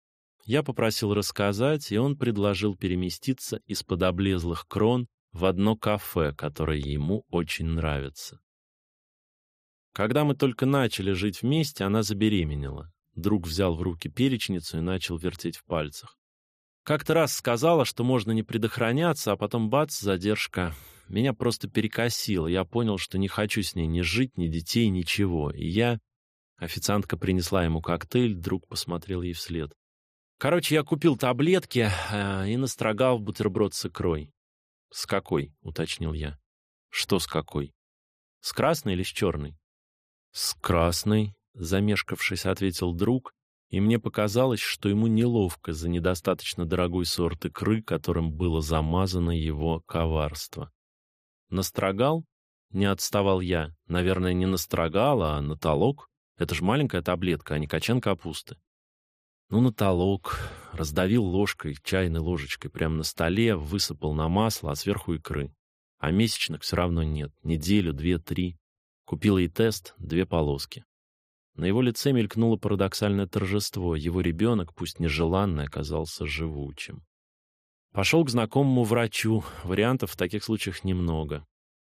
S1: Я попросил рассказать, и он предложил переместиться из-под облезлых крон в одно кафе, которое ему очень нравится. Когда мы только начали жить вместе, она забеременела. Друг взял в руки перечницу и начал вертеть в пальцах. Как-то раз сказала, что можно не предохраняться, а потом бац, задержка. Меня просто перекосило. Я понял, что не хочу с ней ни жить, ни детей, ничего. И я... Официантка принесла ему коктейль, друг посмотрел ей вслед. Короче, я купил таблетки э, и настрогал бутерброд с икрой. «С какой?» — уточнил я. «Что с какой?» «С красной или с черной?» «С красной», — замешкавшись, ответил друг, и мне показалось, что ему неловко за недостаточно дорогой сорт икры, которым было замазано его коварство. «Настрогал?» — не отставал я. «Наверное, не настрогал, а натолок. Это же маленькая таблетка, а не качан капусты». Ну, натолок, раздавил ложкой, чайной ложечкой прямо на столе, высыпал на масло, а сверху икры. А месячных все равно нет. Неделю, две, три. Купил ей тест, две полоски. На его лице мелькнуло парадоксальное торжество. Его ребенок, пусть нежеланный, оказался живучим. Пошел к знакомому врачу. Вариантов в таких случаях немного.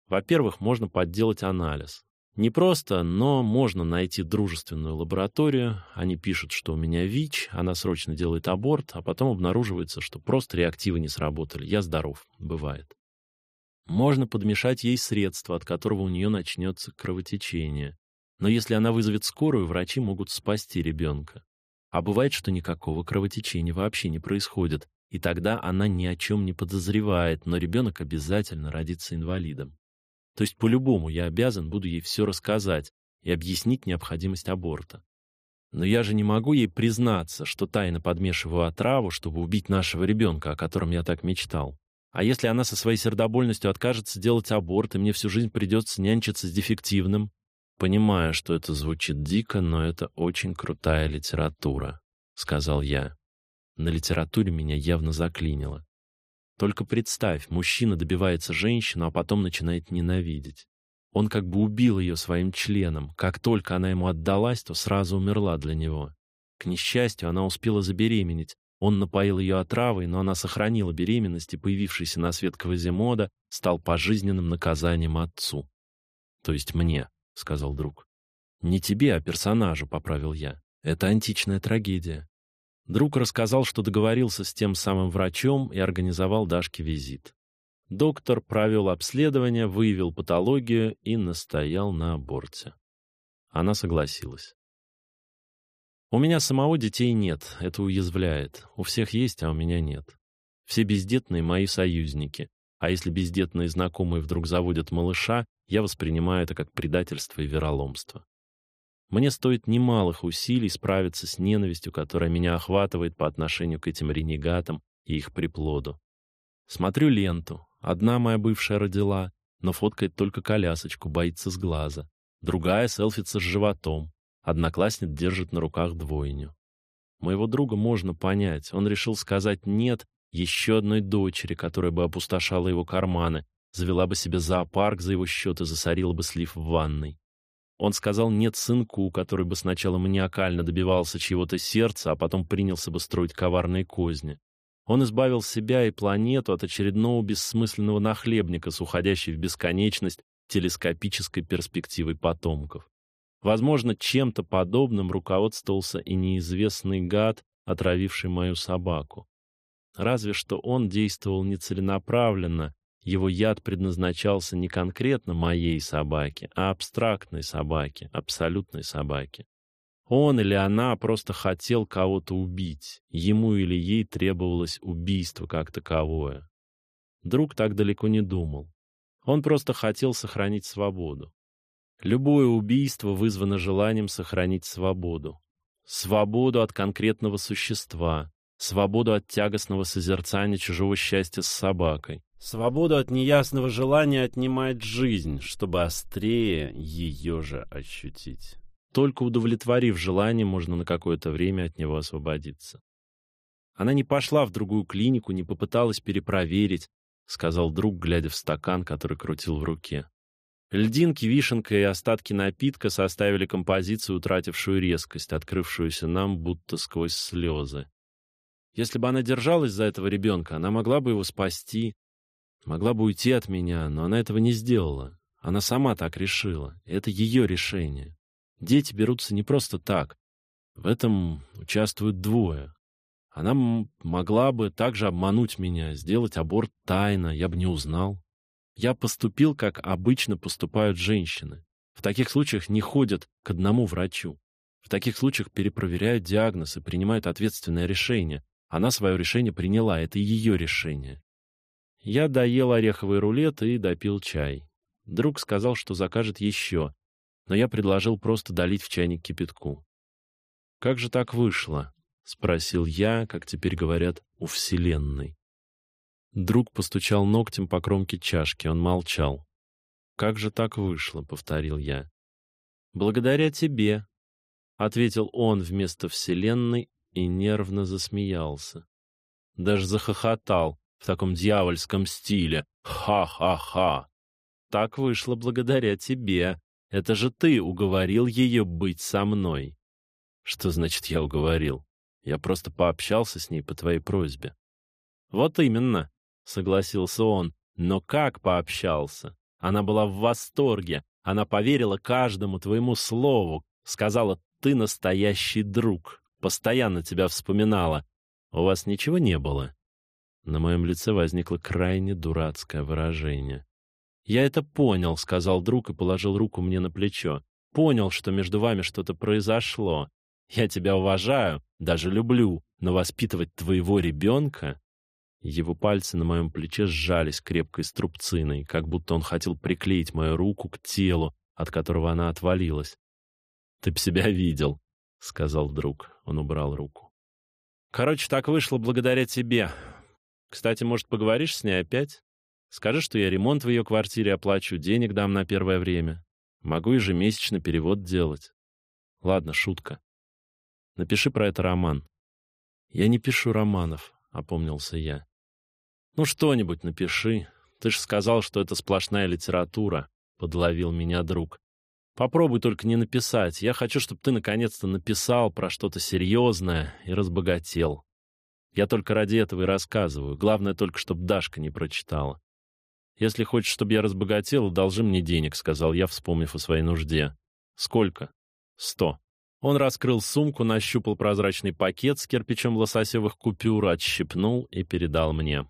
S1: Во-первых, можно подделать анализ. Не просто, но можно найти дружественную лабораторию. Они пишут, что у меня ВИЧ, она срочно делает аборт, а потом обнаруживается, что просто реактивы не сработали. Я здоров. Бывает. Можно подмешать ей средство, от которого у нее начнется кровотечение. Но если она вызовет скорую, врачи могут спасти ребенка. А бывает, что никакого кровотечения вообще не происходит, и тогда она ни о чем не подозревает, но ребенок обязательно родится инвалидом. То есть по-любому я обязан буду ей все рассказать и объяснить необходимость аборта. Но я же не могу ей признаться, что тайно подмешиваю отраву, чтобы убить нашего ребенка, о котором я так мечтал. А если она со своей сердобольностью откажется делать аборт, и мне всю жизнь придется нянчиться с дефективным, Понимаю, что это звучит дико, но это очень крутая литература, сказал я. На литературе меня явно заклинило. Только представь, мужчина добивается женщину, а потом начинает ненавидеть. Он как бы убил ее своим членом. Как только она ему отдалась, то сразу умерла для него. К несчастью, она успела забеременеть. Он напоил ее отравой, но она сохранила беременность, и появившийся на свет Квазимода стал пожизненным наказанием отцу. То есть мне сказал друг. Не тебе, а персонажу, поправил я. Это античная трагедия. Друг рассказал, что договорился с тем самым врачом и организовал Дашке визит. Доктор провел обследование, выявил патологию и настоял на аборте. Она согласилась. У меня самого детей нет, это уязвляет. У всех есть, а у меня нет. Все бездетные мои союзники. А если бездетные знакомые вдруг заводят малыша, я воспринимаю это как предательство и вероломство. Мне стоит немалых усилий справиться с ненавистью, которая меня охватывает по отношению к этим ренегатам и их приплоду. Смотрю ленту. Одна моя бывшая родила, но фоткает только колясочку, боится с глаза. Другая селфится с животом. Одноклассник держит на руках двойню. Моего друга можно понять. Он решил сказать «нет» еще одной дочери, которая бы опустошала его карманы, завела бы себе зоопарк за его счет и засорила бы слив в ванной. Он сказал «нет» сынку, который бы сначала маниакально добивался чьего-то сердца, а потом принялся бы строить коварные козни. Он избавил себя и планету от очередного бессмысленного нахлебника с уходящей в бесконечность телескопической перспективой потомков. Возможно, чем-то подобным руководствовался и неизвестный гад, отравивший мою собаку. Разве что он действовал нецеленаправленно, его яд предназначался не конкретно моей собаке, а абстрактной собаке, абсолютной собаке. Он или она просто хотел кого-то убить. Ему или ей требовалось убийство как таковое. Друг так далеко не думал. Он просто хотел сохранить свободу. Любое убийство вызвано желанием сохранить свободу. Свободу от конкретного существа, свободу от тягостного созерцания чужого счастья с собакой, Свободу от неясного желания отнимает жизнь, чтобы острее ее же ощутить. Только удовлетворив желание, можно на какое-то время от него освободиться. Она не пошла в другую клинику, не попыталась перепроверить, сказал друг, глядя в стакан, который крутил в руке. Льдинки, вишенка и остатки напитка составили композицию, утратившую резкость, открывшуюся нам будто сквозь слезы. Если бы она держалась за этого ребенка, она могла бы его спасти, Могла бы уйти от меня, но она этого не сделала. Она сама так решила. Это ее решение. Дети берутся не просто так. В этом участвуют двое. Она могла бы также обмануть меня, сделать аборт тайно, я бы не узнал. Я поступил, как обычно поступают женщины. В таких случаях не ходят к одному врачу. В таких случаях перепроверяют диагноз и принимают ответственное решение. Она свое решение приняла, это ее решение. Я доел ореховый рулет и допил чай. Друг сказал, что закажет еще, но я предложил просто долить в чайник кипятку. «Как же так вышло?» — спросил я, как теперь говорят, у Вселенной. Друг постучал ногтем по кромке чашки, он молчал. «Как же так вышло?» — повторил я. «Благодаря тебе», — ответил он вместо Вселенной и нервно засмеялся. Даже захохотал в таком дьявольском стиле. «Ха-ха-ха!» «Так вышло благодаря тебе. Это же ты уговорил ее быть со мной». «Что значит я уговорил? Я просто пообщался с ней по твоей просьбе». «Вот именно», — согласился он. «Но как пообщался? Она была в восторге. Она поверила каждому твоему слову. Сказала, ты настоящий друг. Постоянно тебя вспоминала. У вас ничего не было?» На моем лице возникло крайне дурацкое выражение. «Я это понял», — сказал друг и положил руку мне на плечо. «Понял, что между вами что-то произошло. Я тебя уважаю, даже люблю, но воспитывать твоего ребенка...» Его пальцы на моем плече сжались крепкой струбциной, как будто он хотел приклеить мою руку к телу, от которого она отвалилась. «Ты б себя видел», — сказал друг. Он убрал руку. «Короче, так вышло благодаря тебе. Кстати, может, поговоришь с ней опять? Скажи, что я ремонт в ее квартире оплачу, денег дам на первое время. Могу ежемесячно перевод делать. Ладно, шутка. Напиши про это роман. Я не пишу романов, опомнился я. Ну, что-нибудь напиши. Ты же сказал, что это сплошная литература, подловил меня друг. Попробуй только не написать. Я хочу, чтобы ты наконец-то написал про что-то серьезное и разбогател. Я только ради этого и рассказываю. Главное только, чтобы Дашка не прочитала. «Если хочешь, чтобы я разбогател, должи мне денег», — сказал я, вспомнив о своей нужде. «Сколько?» «Сто». Он раскрыл сумку, нащупал прозрачный пакет с кирпичом лососевых купюр, отщипнул и передал мне.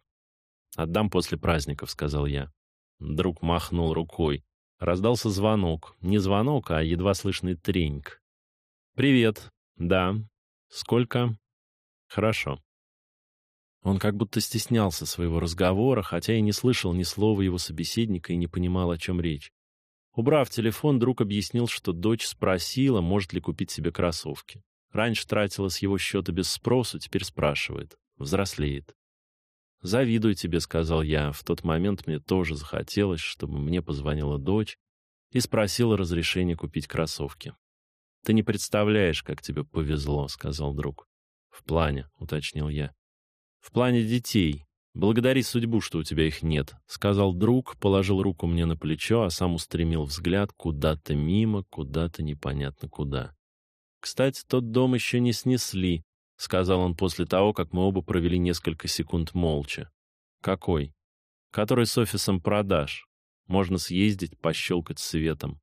S1: «Отдам после праздников», — сказал я. Друг махнул рукой. Раздался звонок. Не звонок, а едва слышный треньк. «Привет. Да. Сколько?» «Хорошо». Он как будто стеснялся своего разговора, хотя и не слышал ни слова его собеседника и не понимал, о чем речь. Убрав телефон, друг объяснил, что дочь спросила, может ли купить себе кроссовки. Раньше тратила с его счета без спросу, теперь спрашивает. Взрослеет. «Завидую тебе», — сказал я. В тот момент мне тоже захотелось, чтобы мне позвонила дочь и спросила разрешения купить кроссовки. «Ты не представляешь, как тебе повезло», — сказал друг. «В плане», — уточнил я. В плане детей. Благодари судьбу, что у тебя их нет, сказал друг, положил руку мне на плечо, а сам устремил взгляд куда-то мимо, куда-то непонятно куда. Кстати, тот дом еще не снесли, сказал он после того, как мы оба провели несколько секунд молча. Какой? Который с офисом продаж. Можно съездить, пощелкать светом.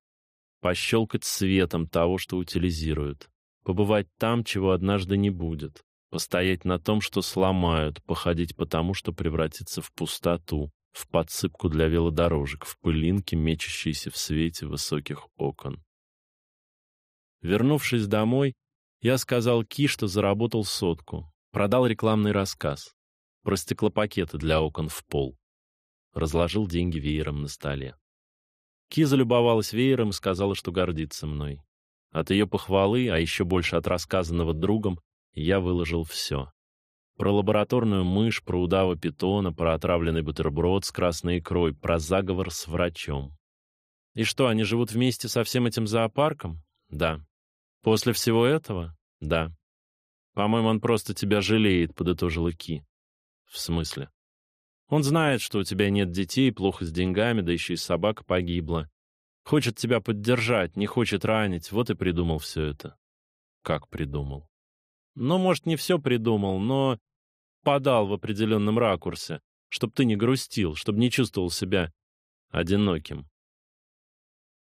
S1: Пощелкать светом того, что утилизируют. Побывать там, чего однажды не будет. Постоять на том, что сломают, походить по тому, что превратится в пустоту, в подсыпку для велодорожек, в пылинки, мечущиеся в свете высоких окон. Вернувшись домой, я сказал Ки, что заработал сотку, продал рекламный рассказ, про стеклопакеты для окон в пол. Разложил деньги веером на столе. Ки залюбовалась веером и сказала, что гордится мной. От ее похвалы, а еще больше от рассказанного другом, я выложил все. Про лабораторную мышь, про удава питона, про отравленный бутерброд с красной икрой, про заговор с врачом. И что, они живут вместе со всем этим зоопарком? Да. После всего этого? Да. По-моему, он просто тебя жалеет, подытожил Ики. В смысле? Он знает, что у тебя нет детей, плохо с деньгами, да еще и собака погибла. Хочет тебя поддержать, не хочет ранить, вот и придумал все это. Как придумал? Ну, может, не все придумал, но подал в определенном ракурсе, чтобы ты не грустил, чтобы не чувствовал себя одиноким.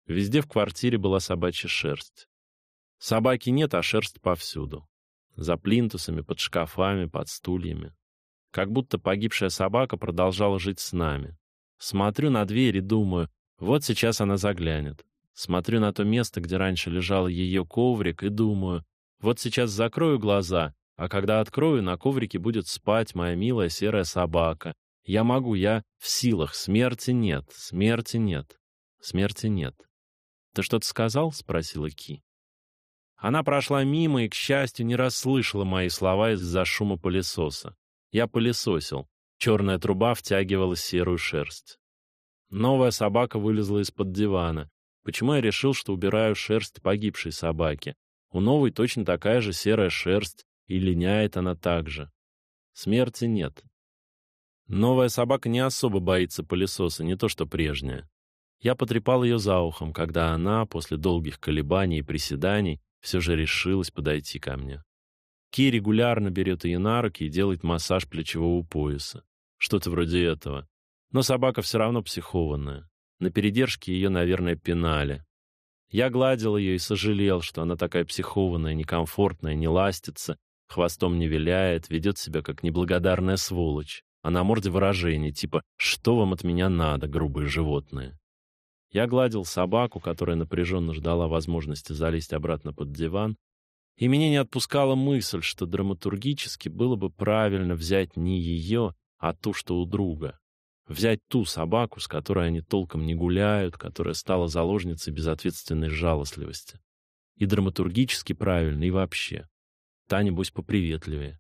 S1: Везде в квартире была собачья шерсть. Собаки нет, а шерсть повсюду. За плинтусами, под шкафами, под стульями. Как будто погибшая собака продолжала жить с нами. Смотрю на дверь и думаю, вот сейчас она заглянет. Смотрю на то место, где раньше лежал ее коврик, и думаю, вот сейчас закрою глаза, а когда открою, на коврике будет спать моя милая серая собака. Я могу, я в силах. Смерти нет, смерти нет, смерти нет. «Ты что-то сказал?» — спросила Ки. Она прошла мимо и, к счастью, не расслышала мои слова из-за шума пылесоса. Я пылесосил. Черная труба втягивала серую шерсть. Новая собака вылезла из-под дивана. Почему я решил, что убираю шерсть погибшей собаки? У новой точно такая же серая шерсть, и линяет она так же. Смерти нет. Новая собака не особо боится пылесоса, не то что прежняя. Я потрепал ее за ухом, когда она, после долгих колебаний и приседаний, все же решилась подойти ко мне. Ки регулярно берет ее на руки и делает массаж плечевого пояса. Что-то вроде этого. Но собака все равно психованная. На передержке ее, наверное, пинали. Я гладил ее и сожалел, что она такая психованная, некомфортная, не ластится, хвостом не виляет, ведет себя как неблагодарная сволочь. А на морде выражение, типа «Что вам от меня надо, грубые животные?» Я гладил собаку, которая напряженно ждала возможности залезть обратно под диван, и меня не отпускала мысль, что драматургически было бы правильно взять не ее, а ту, что у друга. Взять ту собаку, с которой они толком не гуляют, которая стала заложницей безответственной жалостливости. И драматургически правильно, и вообще. Та, небось, поприветливее.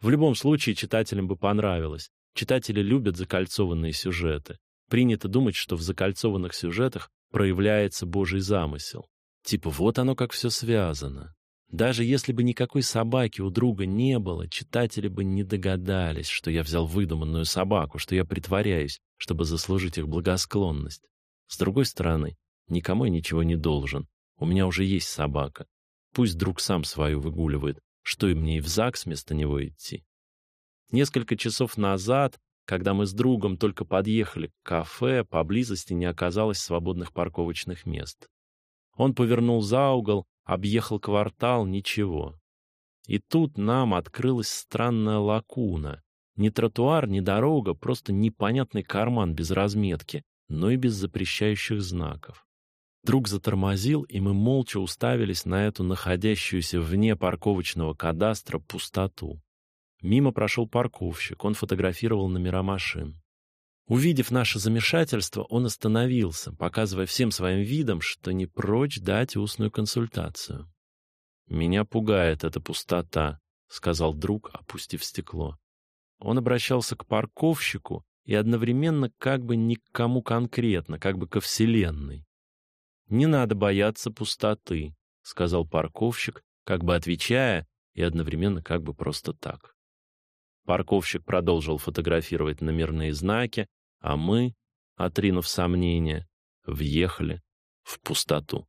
S1: В любом случае, читателям бы понравилось. Читатели любят закольцованные сюжеты. Принято думать, что в закольцованных сюжетах проявляется Божий замысел. Типа вот оно как все связано. Даже если бы никакой собаки у друга не было, читатели бы не догадались, что я взял выдуманную собаку, что я притворяюсь, чтобы заслужить их благосклонность. С другой стороны, никому я ничего не должен. У меня уже есть собака. Пусть друг сам свою выгуливает, что и мне и в ЗАГС вместо него идти. Несколько часов назад когда мы с другом только подъехали к кафе, поблизости не оказалось свободных парковочных мест. Он повернул за угол, объехал квартал, ничего. И тут нам открылась странная лакуна. Ни тротуар, ни дорога, просто непонятный карман без разметки, но и без запрещающих знаков. Друг затормозил, и мы молча уставились на эту находящуюся вне парковочного кадастра пустоту. Мимо прошел парковщик, он фотографировал номера машин. Увидев наше замешательство, он остановился, показывая всем своим видом, что не прочь дать устную консультацию. «Меня пугает эта пустота», — сказал друг, опустив стекло. Он обращался к парковщику и одновременно как бы не к кому конкретно, как бы ко Вселенной. «Не надо бояться пустоты», — сказал парковщик, как бы отвечая и одновременно как бы просто так. Парковщик продолжил фотографировать номерные знаки, а мы, отринув сомнения, въехали в пустоту.